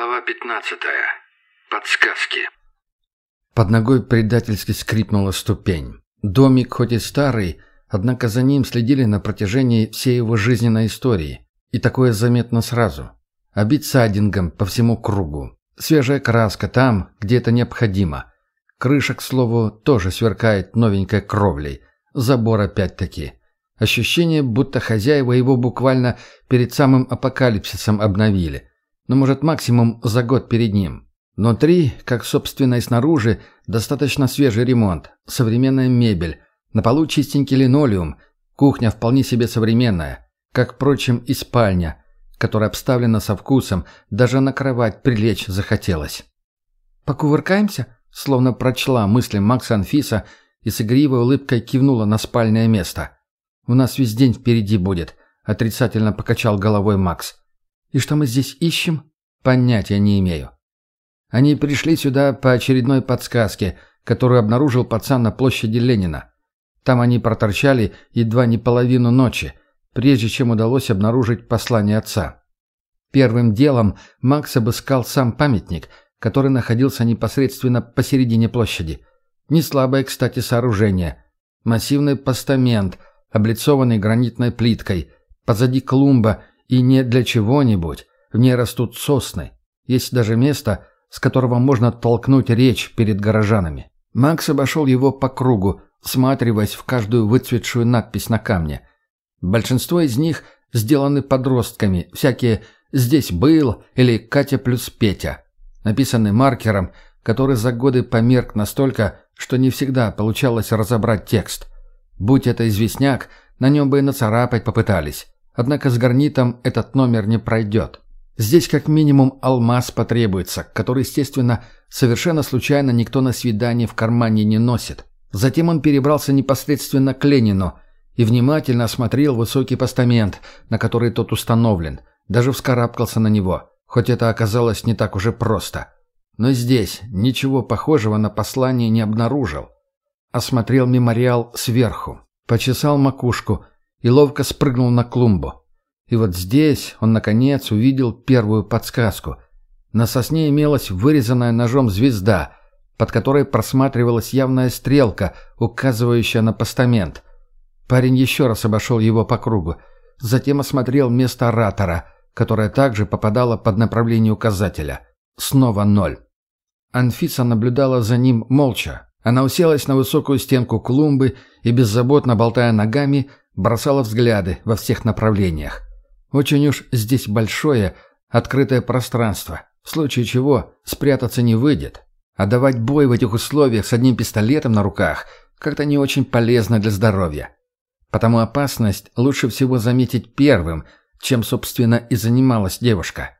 Глава 15. Подсказки. Под ногой предательски скрипнула ступень. Домик хоть и старый, однако за ним следили на протяжении всей его жизненной истории. И такое заметно сразу. Обит сайдингом по всему кругу. Свежая краска там, где это необходимо. Крыша, к слову, тоже сверкает новенькой кровлей. Забор опять-таки. Ощущение, будто хозяева его буквально перед самым апокалипсисом обновили. Но, может, максимум за год перед ним. Внутри, как собственно и снаружи, достаточно свежий ремонт, современная мебель, на полу чистенький линолеум, кухня вполне себе современная, как, впрочем, и спальня, которая обставлена со вкусом, даже на кровать прилечь захотелось. «Покувыркаемся?» Словно прочла мысли Макса Анфиса и с игривой улыбкой кивнула на спальное место. «У нас весь день впереди будет», — отрицательно покачал головой Макс. «И что мы здесь ищем?» «Понятия не имею». Они пришли сюда по очередной подсказке, которую обнаружил пацан на площади Ленина. Там они проторчали едва не половину ночи, прежде чем удалось обнаружить послание отца. Первым делом Макс обыскал сам памятник — который находился непосредственно посередине площади. Не слабое, кстати, сооружение. Массивный постамент, облицованный гранитной плиткой. Позади клумба, и не для чего-нибудь. В ней растут сосны. Есть даже место, с которого можно толкнуть речь перед горожанами. Макс обошел его по кругу, всматриваясь в каждую выцветшую надпись на камне. Большинство из них сделаны подростками, всякие «здесь был» или «Катя плюс Петя» написанный маркером, который за годы померк настолько, что не всегда получалось разобрать текст. Будь это известняк, на нем бы и нацарапать попытались. Однако с гарнитом этот номер не пройдет. Здесь как минимум алмаз потребуется, который, естественно, совершенно случайно никто на свидание в кармане не носит. Затем он перебрался непосредственно к Ленину и внимательно осмотрел высокий постамент, на который тот установлен, даже вскарабкался на него хоть это оказалось не так уже просто. Но здесь ничего похожего на послание не обнаружил. Осмотрел мемориал сверху, почесал макушку и ловко спрыгнул на клумбу. И вот здесь он, наконец, увидел первую подсказку. На сосне имелась вырезанная ножом звезда, под которой просматривалась явная стрелка, указывающая на постамент. Парень еще раз обошел его по кругу, затем осмотрел место оратора — которая также попадала под направление указателя. Снова ноль. Анфиса наблюдала за ним молча. Она уселась на высокую стенку клумбы и, беззаботно болтая ногами, бросала взгляды во всех направлениях. Очень уж здесь большое, открытое пространство, в случае чего спрятаться не выйдет. А давать бой в этих условиях с одним пистолетом на руках как-то не очень полезно для здоровья. Потому опасность лучше всего заметить первым – чем, собственно, и занималась девушка.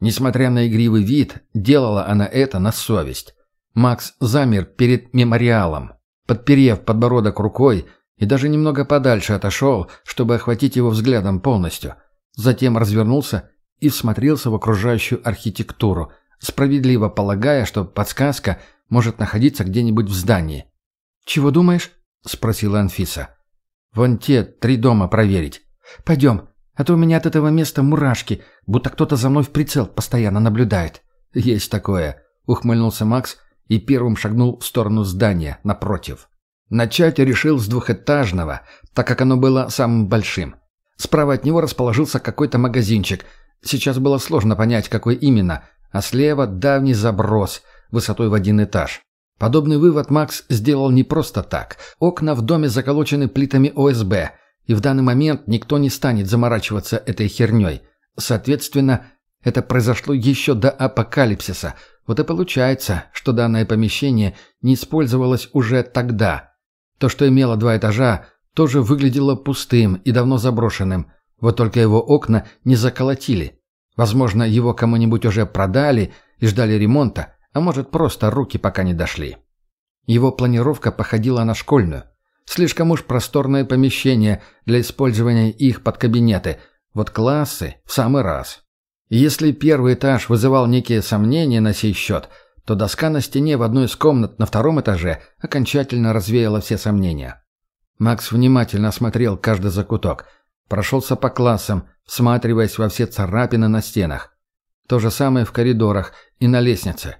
Несмотря на игривый вид, делала она это на совесть. Макс замер перед мемориалом, подперев подбородок рукой и даже немного подальше отошел, чтобы охватить его взглядом полностью. Затем развернулся и всмотрелся в окружающую архитектуру, справедливо полагая, что подсказка может находиться где-нибудь в здании. «Чего думаешь?» — спросила Анфиса. «Вон те три дома проверить. Пойдем, а то у меня от этого места мурашки, будто кто-то за мной в прицел постоянно наблюдает». «Есть такое», — ухмыльнулся Макс и первым шагнул в сторону здания, напротив. Начать решил с двухэтажного, так как оно было самым большим. Справа от него расположился какой-то магазинчик. Сейчас было сложно понять, какой именно, а слева давний заброс, высотой в один этаж. Подобный вывод Макс сделал не просто так. Окна в доме заколочены плитами ОСБ, и в данный момент никто не станет заморачиваться этой херней. Соответственно, это произошло еще до апокалипсиса. Вот и получается, что данное помещение не использовалось уже тогда. То, что имело два этажа, тоже выглядело пустым и давно заброшенным. Вот только его окна не заколотили. Возможно, его кому-нибудь уже продали и ждали ремонта, а может, просто руки пока не дошли. Его планировка походила на школьную. Слишком уж просторное помещение для использования их под кабинеты. Вот классы в самый раз. если первый этаж вызывал некие сомнения на сей счет, то доска на стене в одной из комнат на втором этаже окончательно развеяла все сомнения. Макс внимательно осмотрел каждый закуток, прошелся по классам, всматриваясь во все царапины на стенах. То же самое в коридорах и на лестнице.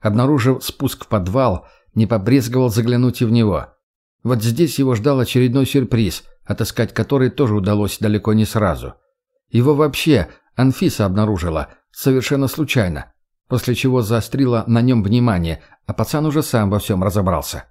Обнаружив спуск в подвал, не побрезговал заглянуть и в него. Вот здесь его ждал очередной сюрприз, отыскать который тоже удалось далеко не сразу. Его вообще Анфиса обнаружила, совершенно случайно, после чего заострила на нем внимание, а пацан уже сам во всем разобрался.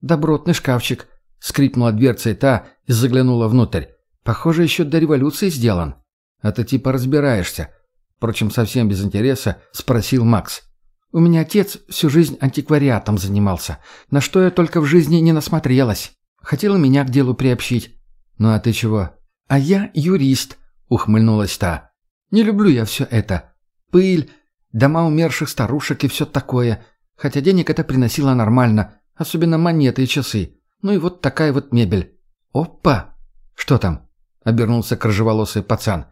«Добротный шкафчик», — скрипнула дверца та и заглянула внутрь. «Похоже, еще до революции сделан». «А ты типа разбираешься», — впрочем, совсем без интереса, спросил Макс. «У меня отец всю жизнь антиквариатом занимался, на что я только в жизни не насмотрелась. Хотела меня к делу приобщить». «Ну а ты чего?» «А я юрист», — ухмыльнулась та. «Не люблю я все это. Пыль, дома умерших старушек и все такое. Хотя денег это приносило нормально, особенно монеты и часы. Ну и вот такая вот мебель. Опа! Что там? Обернулся крыжеволосый пацан.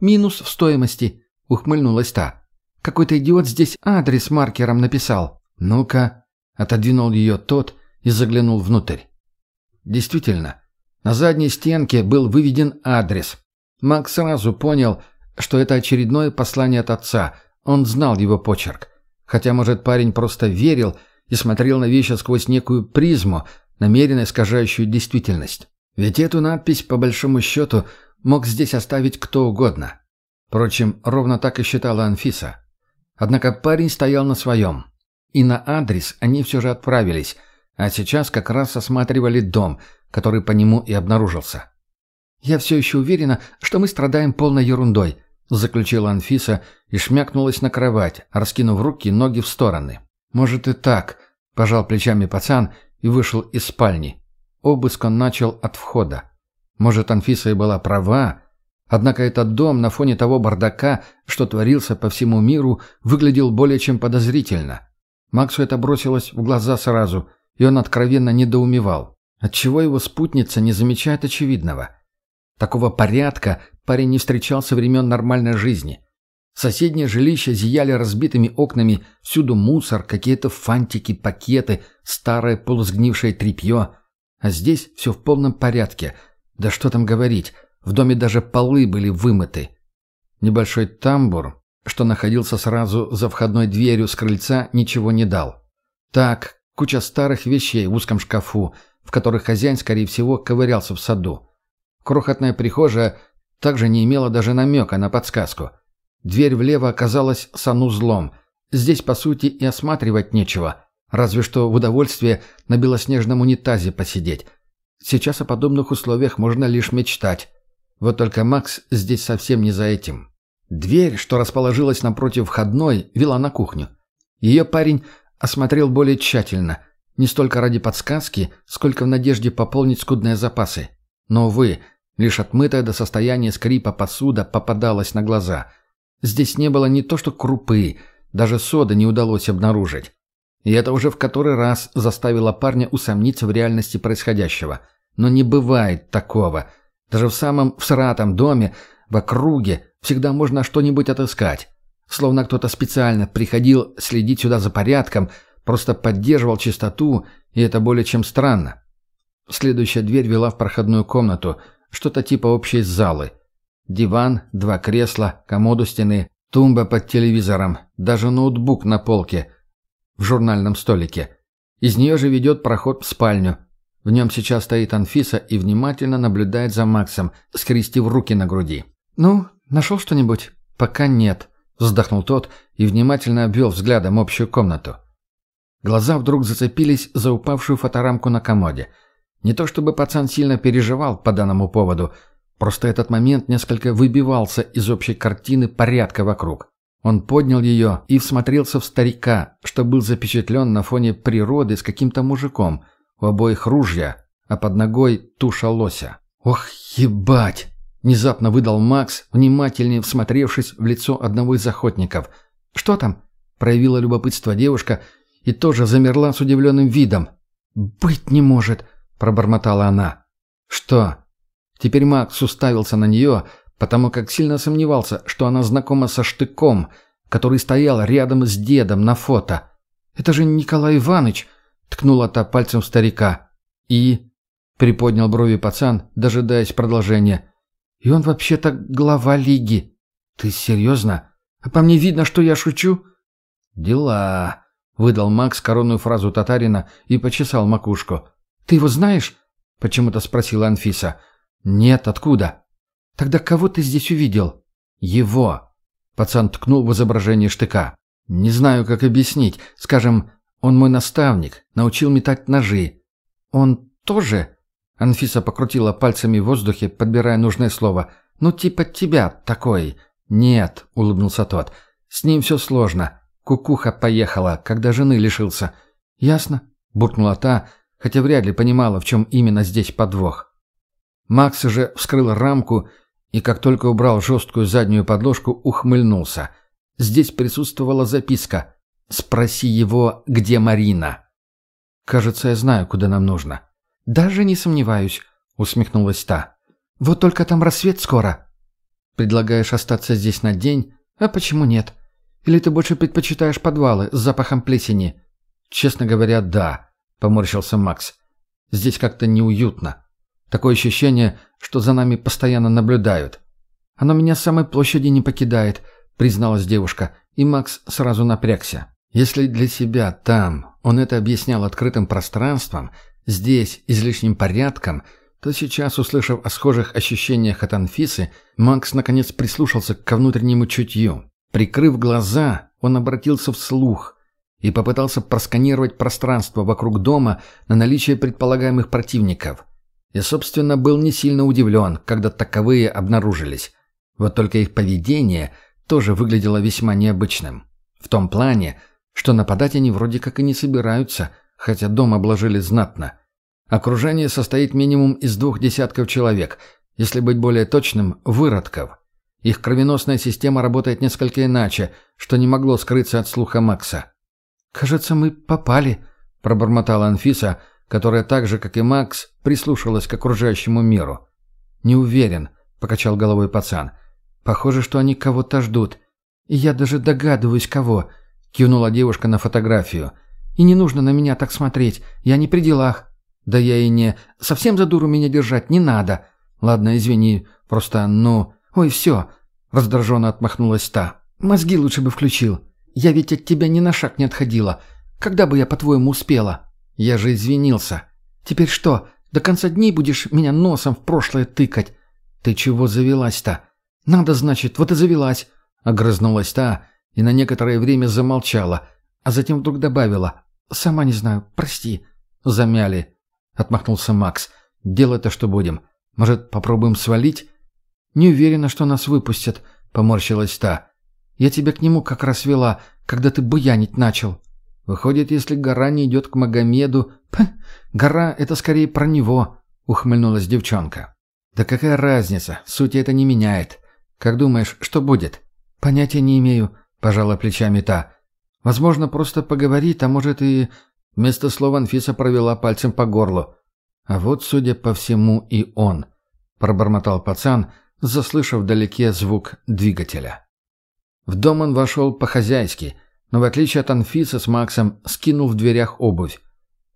Минус в стоимости, ухмыльнулась та. Какой-то идиот здесь адрес маркером написал. Ну-ка, отодвинул ее тот и заглянул внутрь. Действительно, на задней стенке был выведен адрес. Макс сразу понял, что это очередное послание от отца. Он знал его почерк. Хотя, может, парень просто верил и смотрел на вещи сквозь некую призму, намеренно искажающую действительность. Ведь эту надпись, по большому счету, мог здесь оставить кто угодно. Впрочем, ровно так и считала Анфиса. Однако парень стоял на своем. И на адрес они все же отправились, а сейчас как раз осматривали дом, который по нему и обнаружился. «Я все еще уверена, что мы страдаем полной ерундой», заключила Анфиса и шмякнулась на кровать, раскинув руки и ноги в стороны. «Может и так», – пожал плечами пацан и вышел из спальни. Обыск он начал от входа. Может, Анфиса и была права, однако этот дом на фоне того бардака, что творился по всему миру, выглядел более чем подозрительно. Максу это бросилось в глаза сразу, и он откровенно недоумевал. Отчего его спутница не замечает очевидного? Такого порядка парень не встречал со времен нормальной жизни. Соседние жилища зияли разбитыми окнами, всюду мусор, какие-то фантики, пакеты, старое полусгнившее тряпье. А здесь все в полном порядке. Да что там говорить, в доме даже полы были вымыты. Небольшой тамбур, что находился сразу за входной дверью с крыльца, ничего не дал. Так, куча старых вещей в узком шкафу, в которых хозяин, скорее всего, ковырялся в саду. Крохотная прихожая также не имела даже намека на подсказку. Дверь влево оказалась санузлом. Здесь, по сути, и осматривать нечего. Разве что в удовольствие на белоснежном унитазе посидеть. Сейчас о подобных условиях можно лишь мечтать. Вот только Макс здесь совсем не за этим. Дверь, что расположилась напротив входной, вела на кухню. Ее парень осмотрел более тщательно, не столько ради подсказки, сколько в надежде пополнить скудные запасы. Но, увы, Лишь отмытая до состояния скрипа посуда попадалась на глаза. Здесь не было не то что крупы, даже соды не удалось обнаружить. И это уже в который раз заставило парня усомниться в реальности происходящего. Но не бывает такого. Даже в самом всратом доме, в округе, всегда можно что-нибудь отыскать. Словно кто-то специально приходил следить сюда за порядком, просто поддерживал чистоту, и это более чем странно. Следующая дверь вела в проходную комнату – что-то типа общей залы. Диван, два кресла, комод у стены, тумба под телевизором, даже ноутбук на полке в журнальном столике. Из нее же ведет проход в спальню. В нем сейчас стоит Анфиса и внимательно наблюдает за Максом, скрестив руки на груди. «Ну, нашел что-нибудь?» «Пока нет», — вздохнул тот и внимательно обвел взглядом общую комнату. Глаза вдруг зацепились за упавшую фоторамку на комоде — не то чтобы пацан сильно переживал по данному поводу, просто этот момент несколько выбивался из общей картины порядка вокруг. Он поднял ее и всмотрелся в старика, что был запечатлен на фоне природы с каким-то мужиком. У обоих ружья, а под ногой туша лося. «Ох, ебать!» — внезапно выдал Макс, внимательнее всмотревшись в лицо одного из охотников. «Что там?» — проявила любопытство девушка и тоже замерла с удивленным видом. «Быть не может!» Пробормотала она. «Что?» Теперь Макс уставился на нее, потому как сильно сомневался, что она знакома со штыком, который стоял рядом с дедом на фото. «Это же Николай Иванович!» — ткнула та пальцем старика. «И?» — приподнял брови пацан, дожидаясь продолжения. «И он вообще-то глава лиги». «Ты серьезно?» — А по мне видно, что я шучу?» «Дела», — выдал Макс коронную фразу татарина и почесал макушку. «Ты его знаешь?» — почему-то спросила Анфиса. «Нет, откуда?» «Тогда кого ты здесь увидел?» «Его», — пацан ткнул в изображение штыка. «Не знаю, как объяснить. Скажем, он мой наставник, научил метать ножи». «Он тоже?» Анфиса покрутила пальцами в воздухе, подбирая нужное слово. «Ну, типа тебя такой». «Нет», — улыбнулся тот. «С ним все сложно. Кукуха поехала, когда жены лишился». «Ясно», — буркнула та, хотя вряд ли понимала, в чем именно здесь подвох. Макс уже вскрыл рамку и, как только убрал жесткую заднюю подложку, ухмыльнулся. Здесь присутствовала записка «Спроси его, где Марина». «Кажется, я знаю, куда нам нужно». «Даже не сомневаюсь», — усмехнулась та. «Вот только там рассвет скоро». «Предлагаешь остаться здесь на день? А почему нет? Или ты больше предпочитаешь подвалы с запахом плесени?» «Честно говоря, да», — поморщился Макс. «Здесь как-то неуютно. Такое ощущение, что за нами постоянно наблюдают». «Оно меня с самой площади не покидает», — призналась девушка, и Макс сразу напрягся. Если для себя там он это объяснял открытым пространством, здесь излишним порядком, то сейчас, услышав о схожих ощущениях от Анфисы, Макс наконец прислушался к внутреннему чутью. Прикрыв глаза, он обратился вслух и попытался просканировать пространство вокруг дома на наличие предполагаемых противников. И, собственно, был не сильно удивлен, когда таковые обнаружились. Вот только их поведение тоже выглядело весьма необычным. В том плане, что нападать они вроде как и не собираются – хотя дом обложили знатно. Окружение состоит минимум из двух десятков человек, если быть более точным, выродков. Их кровеносная система работает несколько иначе, что не могло скрыться от слуха Макса. «Кажется, мы попали», — пробормотала Анфиса, которая так же, как и Макс, прислушалась к окружающему миру. «Не уверен», — покачал головой пацан. «Похоже, что они кого-то ждут. И я даже догадываюсь, кого», — кивнула девушка на фотографию. И не нужно на меня так смотреть. Я не при делах. Да я и не... Совсем за дуру меня держать не надо. Ладно, извини. Просто, ну... Ой, все. Раздраженно отмахнулась та. Мозги лучше бы включил. Я ведь от тебя ни на шаг не отходила. Когда бы я, по-твоему, успела? Я же извинился. Теперь что, до конца дней будешь меня носом в прошлое тыкать? Ты чего завелась-то? Надо, значит, вот и завелась. Огрызнулась та и на некоторое время замолчала, а затем вдруг добавила «Сама не знаю, прости». «Замяли», — отмахнулся Макс. «Делать-то что будем? Может, попробуем свалить?» «Не уверена, что нас выпустят», — поморщилась та. «Я тебя к нему как раз вела, когда ты буянить начал». «Выходит, если гора не идет к Магомеду...» Пх, «Гора — это скорее про него», — ухмыльнулась девчонка. «Да какая разница? Суть это не меняет. Как думаешь, что будет?» «Понятия не имею», — пожала плечами та. Возможно, просто поговорит, а может и...» Вместо слова Анфиса провела пальцем по горлу. «А вот, судя по всему, и он», — пробормотал пацан, заслышав вдалеке звук двигателя. В дом он вошел по-хозяйски, но в отличие от Анфисы с Максом скинул в дверях обувь.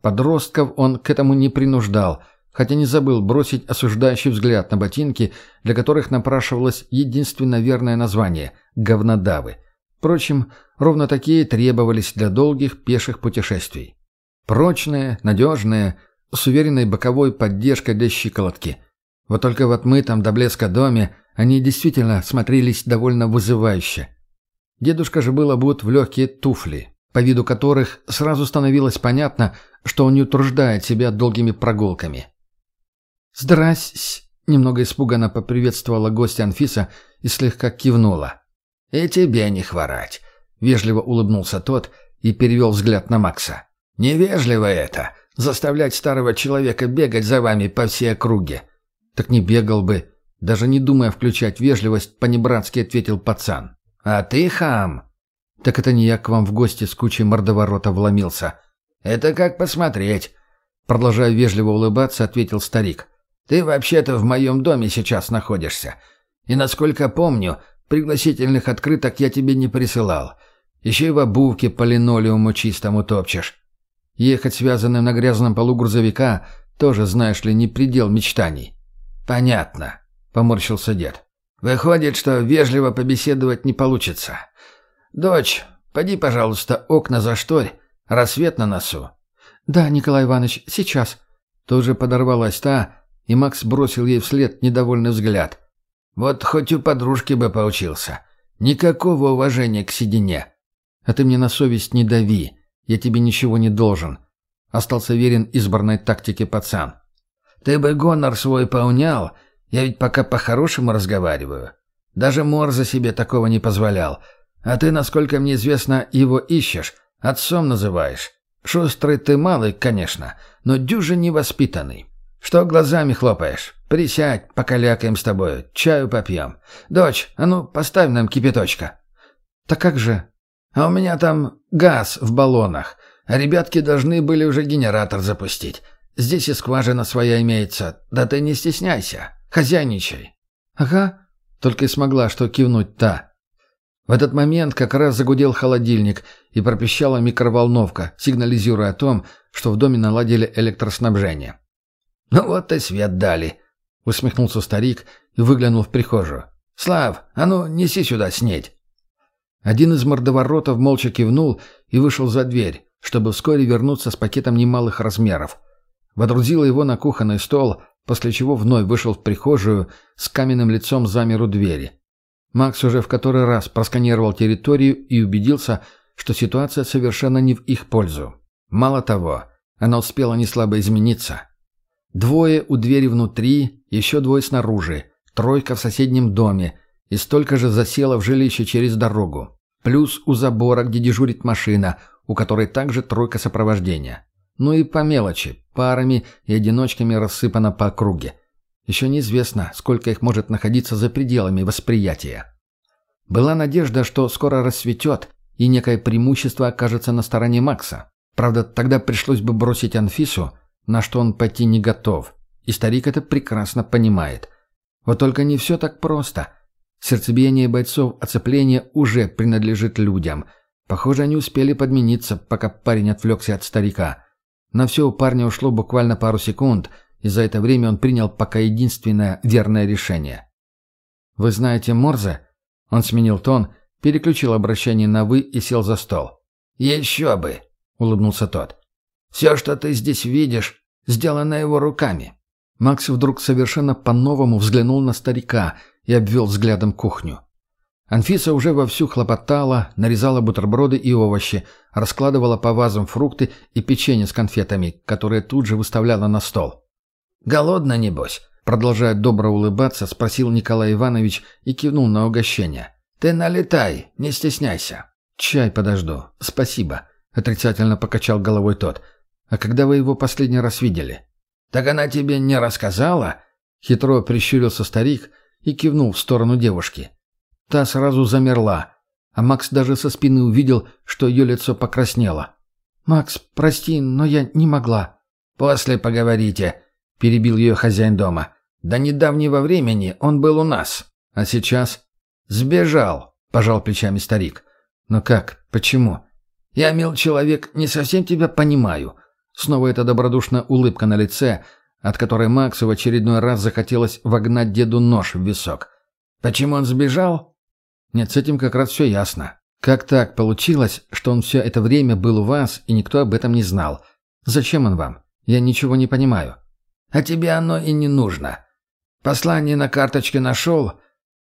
Подростков он к этому не принуждал, хотя не забыл бросить осуждающий взгляд на ботинки, для которых напрашивалось единственно верное название — говнодавы — Впрочем, ровно такие требовались для долгих пеших путешествий. Прочные, надежные, с уверенной боковой поддержкой для щиколотки. Вот только в отмытом до блеска доме они действительно смотрелись довольно вызывающе. Дедушка же был обут в легкие туфли, по виду которых сразу становилось понятно, что он не утруждает себя долгими прогулками. «Здрась!» — немного испуганно поприветствовала гостя Анфиса и слегка кивнула. «И тебе не хворать», — вежливо улыбнулся тот и перевел взгляд на Макса. «Невежливо это — заставлять старого человека бегать за вами по всей округе». «Так не бегал бы», — даже не думая включать вежливость, понебратски ответил пацан. «А ты хам». «Так это не я к вам в гости с кучей мордоворота вломился». «Это как посмотреть», — продолжая вежливо улыбаться, ответил старик. «Ты вообще-то в моем доме сейчас находишься. И, насколько помню, Пригласительных открыток я тебе не присылал. Еще и в обувке по линолеуму чистому топчешь. Ехать связанным на грязном полу грузовика тоже, знаешь ли, не предел мечтаний». «Понятно», — поморщился дед. «Выходит, что вежливо побеседовать не получится. «Дочь, поди, пожалуйста, окна зашторь, рассвет на носу». «Да, Николай Иванович, сейчас». Тут же подорвалась та, и Макс бросил ей вслед недовольный взгляд. «Вот хоть у подружки бы поучился. Никакого уважения к седине». «А ты мне на совесть не дави. Я тебе ничего не должен». Остался верен избранной тактике пацан. «Ты бы гонор свой поунял. Я ведь пока по-хорошему разговариваю. Даже Морза себе такого не позволял. А ты, насколько мне известно, его ищешь, отцом называешь. Шустрый ты малый, конечно, но дюже невоспитанный. Что глазами хлопаешь? Присядь, покалякаем с тобой, чаю попьем. Дочь, а ну, поставь нам кипяточка. Так как же? А у меня там газ в баллонах, а ребятки должны были уже генератор запустить. Здесь и скважина своя имеется, да ты не стесняйся, хозяйничай. Ага, только и смогла что кивнуть та. В этот момент как раз загудел холодильник и пропищала микроволновка, сигнализируя о том, что в доме наладили электроснабжение. «Ну вот и свет дали», — усмехнулся старик и выглянул в прихожую. «Слав, а ну неси сюда снедь». Один из мордоворотов молча кивнул и вышел за дверь, чтобы вскоре вернуться с пакетом немалых размеров. Водрузил его на кухонный стол, после чего вновь вышел в прихожую с каменным лицом замер у двери. Макс уже в который раз просканировал территорию и убедился, что ситуация совершенно не в их пользу. Мало того, она успела неслабо измениться. Двое у двери внутри, еще двое снаружи, тройка в соседнем доме и столько же засело в жилище через дорогу. Плюс у забора, где дежурит машина, у которой также тройка сопровождения. Ну и по мелочи, парами и одиночками рассыпано по округе. Еще неизвестно, сколько их может находиться за пределами восприятия. Была надежда, что скоро рассветет, и некое преимущество окажется на стороне Макса. Правда, тогда пришлось бы бросить Анфису, на что он пойти не готов. И старик это прекрасно понимает. Вот только не все так просто. Сердцебиение бойцов оцепления уже принадлежит людям. Похоже, они успели подмениться, пока парень отвлекся от старика. На все у парня ушло буквально пару секунд, и за это время он принял пока единственное верное решение. «Вы знаете Морзе?» Он сменил тон, переключил обращение на «вы» и сел за стол. «Еще бы!» — улыбнулся тот. «Все, что ты здесь видишь, сделано его руками». Макс вдруг совершенно по-новому взглянул на старика и обвел взглядом кухню. Анфиса уже вовсю хлопотала, нарезала бутерброды и овощи, раскладывала по вазам фрукты и печенье с конфетами, которые тут же выставляла на стол. «Голодно, небось?» Продолжая добро улыбаться, спросил Николай Иванович и кивнул на угощение. «Ты налетай, не стесняйся». «Чай подожду. Спасибо», — отрицательно покачал головой тот. «А когда вы его последний раз видели?» «Так она тебе не рассказала?» Хитро прищурился старик и кивнул в сторону девушки. Та сразу замерла, а Макс даже со спины увидел, что ее лицо покраснело. «Макс, прости, но я не могла». «После поговорите», — перебил ее хозяин дома. «До недавнего времени он был у нас, а сейчас...» «Сбежал», — пожал плечами старик. «Но как? Почему?» «Я, мил человек, не совсем тебя понимаю». Снова эта добродушная улыбка на лице, от которой Максу в очередной раз захотелось вогнать деду нож в висок. «Почему он сбежал?» Нет, с этим как раз все ясно. Как так получилось, что он все это время был у вас, и никто об этом не знал? Зачем он вам? Я ничего не понимаю. А тебе оно и не нужно. Послание на карточке нашел.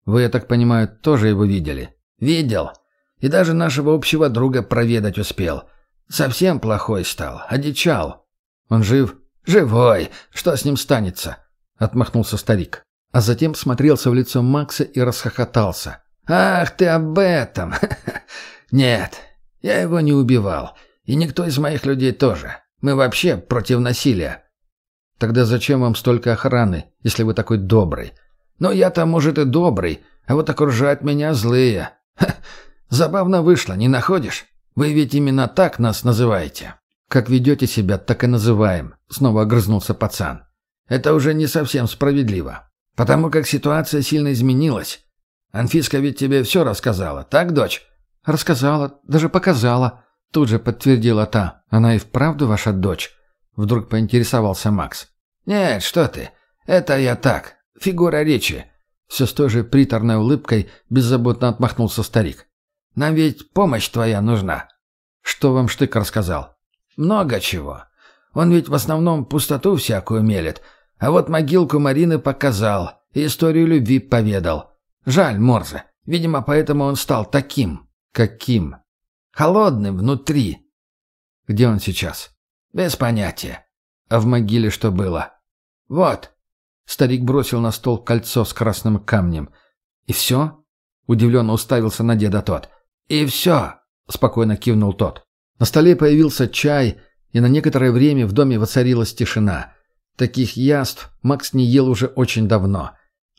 Вы, я так понимаю, тоже его видели? Видел. И даже нашего общего друга проведать успел. Совсем плохой стал, одичал. Он жив? Живой. Что с ним станется? Отмахнулся старик. А затем смотрелся в лицо Макса и расхохотался. «Ах ты об этом! Нет, я его не убивал. И никто из моих людей тоже. Мы вообще против насилия». «Тогда зачем вам столько охраны, если вы такой добрый?» «Ну, я-то, может, и добрый, а вот окружают меня злые. Ха, забавно вышло, не находишь? Вы ведь именно так нас называете». «Как ведете себя, так и называем», — снова огрызнулся пацан. «Это уже не совсем справедливо. Потому как ситуация сильно изменилась. Анфиска ведь тебе все рассказала, так, дочь?» «Рассказала, даже показала», — тут же подтвердила та. «Она и вправду ваша дочь?» Вдруг поинтересовался Макс. «Нет, что ты. Это я так. Фигура речи». Все с той же приторной улыбкой беззаботно отмахнулся старик. Нам ведь помощь твоя нужна». «Что вам Штык рассказал?» «Много чего. Он ведь в основном пустоту всякую мелет. А вот могилку Марины показал и историю любви поведал. Жаль Морзе. Видимо, поэтому он стал таким». «Каким?» «Холодным внутри». «Где он сейчас?» «Без понятия». «А в могиле что было?» «Вот». Старик бросил на стол кольцо с красным камнем. «И все?» Удивленно уставился на деда тот. «И все», — спокойно кивнул тот. На столе появился чай, и на некоторое время в доме воцарилась тишина. Таких яств Макс не ел уже очень давно.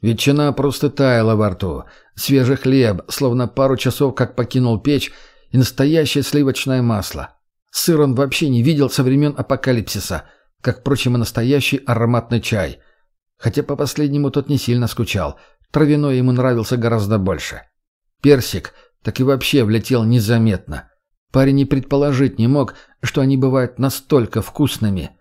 Ветчина просто таяла во рту. Свежий хлеб, словно пару часов как покинул печь, и настоящее сливочное масло. Сыр он вообще не видел со времен апокалипсиса, как, впрочем, и настоящий ароматный чай. Хотя по последнему тот не сильно скучал — Травяной ему нравился гораздо больше. Персик так и вообще влетел незаметно. Парень и предположить не мог, что они бывают настолько вкусными.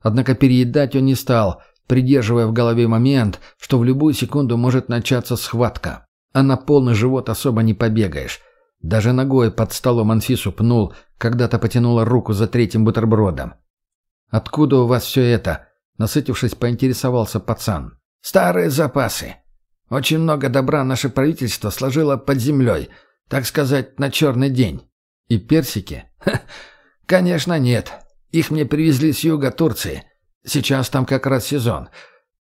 Однако переедать он не стал, придерживая в голове момент, что в любую секунду может начаться схватка. А на полный живот особо не побегаешь. Даже ногой под столом Анфису пнул, когда-то потянула руку за третьим бутербродом. «Откуда у вас все это?» Насытившись, поинтересовался пацан. «Старые запасы. Очень много добра наше правительство сложило под землей, так сказать, на черный день. И персики? Ха, конечно, нет. Их мне привезли с юга Турции. Сейчас там как раз сезон.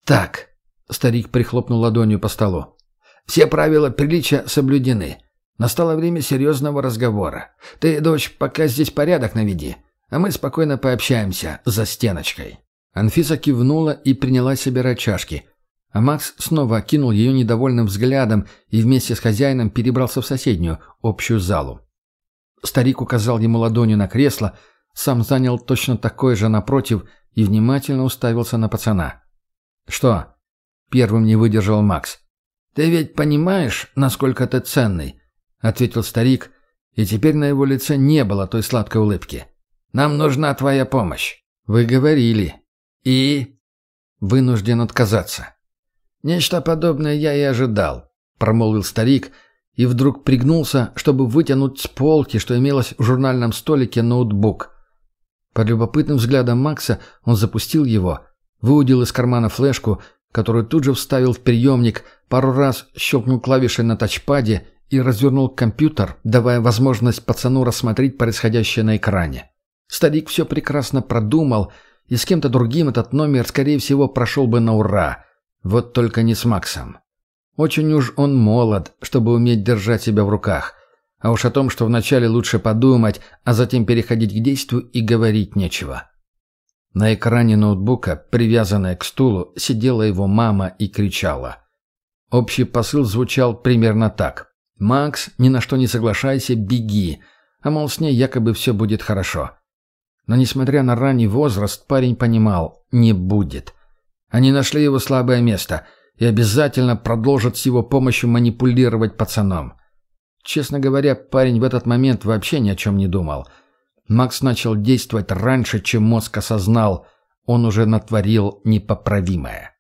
Так, старик прихлопнул ладонью по столу. Все правила приличия соблюдены. Настало время серьезного разговора. Ты, дочь, пока здесь порядок наведи, а мы спокойно пообщаемся за стеночкой. Анфиса кивнула и приняла собирать чашки, а Макс снова окинул ее недовольным взглядом и вместе с хозяином перебрался в соседнюю, общую залу. Старик указал ему ладонью на кресло, сам занял точно такое же напротив и внимательно уставился на пацана. «Что?» — первым не выдержал Макс. «Ты ведь понимаешь, насколько ты ценный?» — ответил старик, и теперь на его лице не было той сладкой улыбки. «Нам нужна твоя помощь». «Вы говорили». «И?» «Вынужден отказаться». «Нечто подобное я и ожидал», — промолвил старик, и вдруг пригнулся, чтобы вытянуть с полки, что имелось в журнальном столике, ноутбук. Под любопытным взглядом Макса он запустил его, выудил из кармана флешку, которую тут же вставил в приемник, пару раз щелкнул клавишей на тачпаде и развернул компьютер, давая возможность пацану рассмотреть происходящее на экране. Старик все прекрасно продумал, и с кем-то другим этот номер, скорее всего, прошел бы на ура — вот только не с Максом. Очень уж он молод, чтобы уметь держать себя в руках. А уж о том, что вначале лучше подумать, а затем переходить к действию и говорить нечего. На экране ноутбука, привязанная к стулу, сидела его мама и кричала. Общий посыл звучал примерно так. «Макс, ни на что не соглашайся, беги!» А мол, с ней якобы все будет хорошо. Но несмотря на ранний возраст, парень понимал – не будет. Они нашли его слабое место и обязательно продолжат с его помощью манипулировать пацаном. Честно говоря, парень в этот момент вообще ни о чем не думал. Макс начал действовать раньше, чем мозг осознал. Он уже натворил непоправимое.